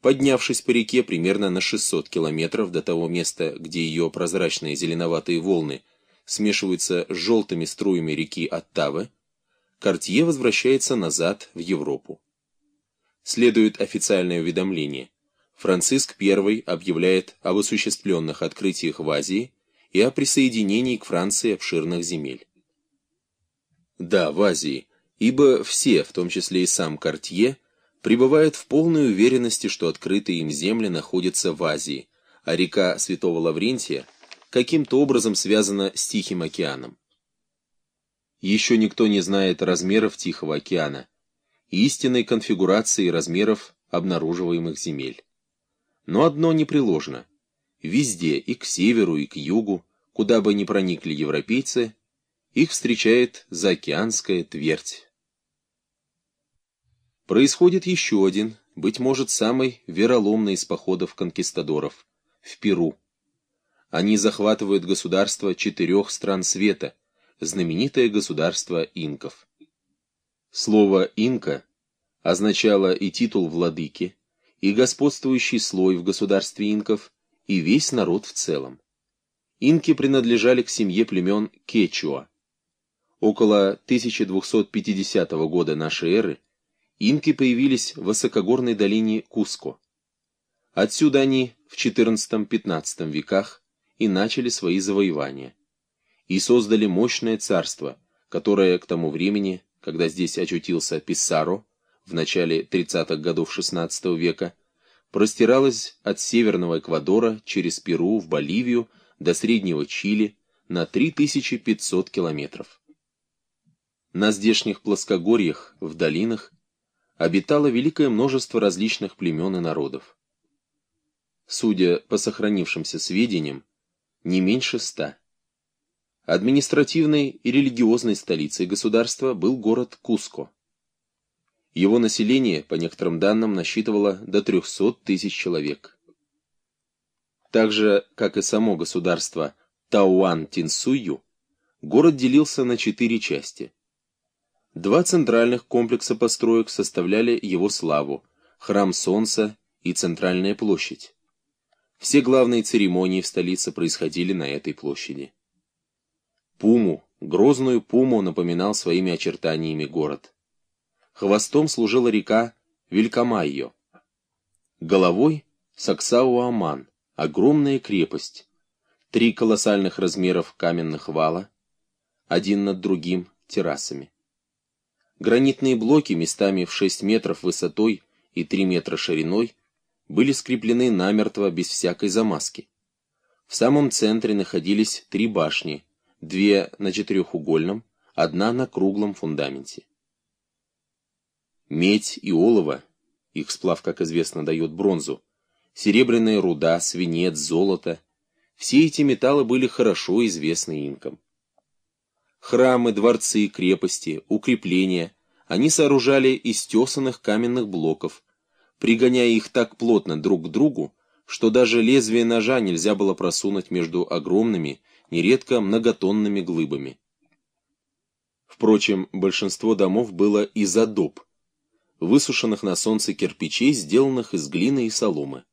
поднявшись по реке примерно на 600 километров до того места, где ее прозрачные зеленоватые волны смешиваются с желтыми струями реки Оттавы, Кортье возвращается назад в Европу. Следует официальное уведомление. Франциск I объявляет об осуществленных открытиях в Азии и о присоединении к Франции обширных земель. Да, в Азии, ибо все, в том числе и сам Кортье, пребывают в полной уверенности, что открытые им земли находятся в Азии, а река Святого Лаврентия каким-то образом связана с Тихим океаном. Еще никто не знает размеров Тихого океана истинной конфигурации размеров обнаруживаемых земель. Но одно непреложно. Везде, и к северу, и к югу, куда бы ни проникли европейцы, их встречает заокеанская твердь. Происходит еще один, быть может, самый вероломный из походов конкистадоров – в Перу. Они захватывают государство четырех стран света, знаменитое государство инков. Слово «инка» означало и титул владыки, и господствующий слой в государстве инков, и весь народ в целом. Инки принадлежали к семье племен Кечуа. Около 1250 года нашей эры инки появились в высокогорной долине Куско. Отсюда они в XIV-XV веках и начали свои завоевания. И создали мощное царство, которое к тому времени, когда здесь очутился Писаро, в начале 30-х годов XVI века, простиралось от северного Эквадора через Перу в Боливию до среднего Чили на 3500 километров. На здешних плоскогорьях, в долинах, обитало великое множество различных племен и народов. Судя по сохранившимся сведениям, не меньше ста. Административной и религиозной столицей государства был город Куско. Его население, по некоторым данным, насчитывало до 300 тысяч человек. Так же, как и само государство Тауан-Тинсую, город делился на четыре части. Два центральных комплекса построек составляли его славу – Храм Солнца и Центральная площадь. Все главные церемонии в столице происходили на этой площади. Пуму, грозную Пуму напоминал своими очертаниями город. Хвостом служила река Вилькамайо. Головой – Саксауаман, огромная крепость. Три колоссальных размеров каменных вала, один над другим террасами. Гранитные блоки местами в 6 метров высотой и 3 метра шириной были скреплены намертво без всякой замазки. В самом центре находились три башни, две на четырехугольном, одна на круглом фундаменте. Медь и олово, их сплав, как известно, дает бронзу, серебряная руда, свинец, золото, все эти металлы были хорошо известны инкам. Храмы, дворцы, крепости, укрепления они сооружали из тесанных каменных блоков, пригоняя их так плотно друг к другу, что даже лезвие ножа нельзя было просунуть между огромными, нередко многотонными глыбами. Впрочем, большинство домов было из адоб, высушенных на солнце кирпичей, сделанных из глины и соломы.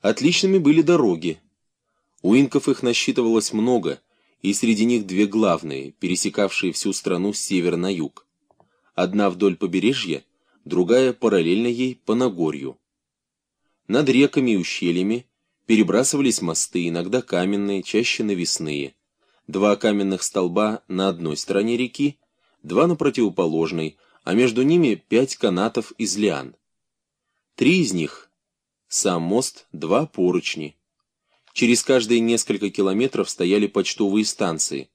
Отличными были дороги. У инков их насчитывалось много, и среди них две главные, пересекавшие всю страну с севера на юг. Одна вдоль побережья, другая параллельно ей по Нагорью. Над реками и ущельями перебрасывались мосты, иногда каменные, чаще навесные. Два каменных столба на одной стороне реки, два на противоположной, а между ними пять канатов из лиан. Три из них — сам мост, два поручни. Через каждые несколько километров стояли почтовые станции.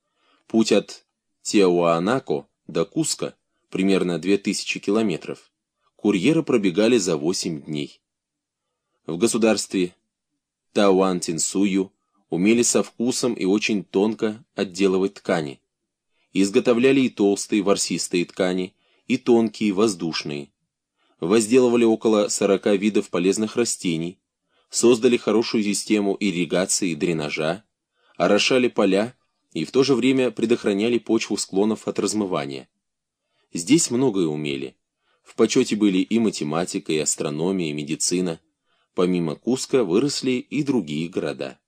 Путь от Тиауанако до Куска примерно 2000 километров. Курьеры пробегали за 8 дней. В государстве Тауантинсую умели со вкусом и очень тонко отделывать ткани. Изготовляли и толстые ворсистые ткани, и тонкие, воздушные. Возделывали около 40 видов полезных растений, создали хорошую систему ирригации и дренажа, орошали поля и в то же время предохраняли почву склонов от размывания. Здесь многое умели. В почете были и математика, и астрономия, и медицина. Помимо Куска выросли и другие города.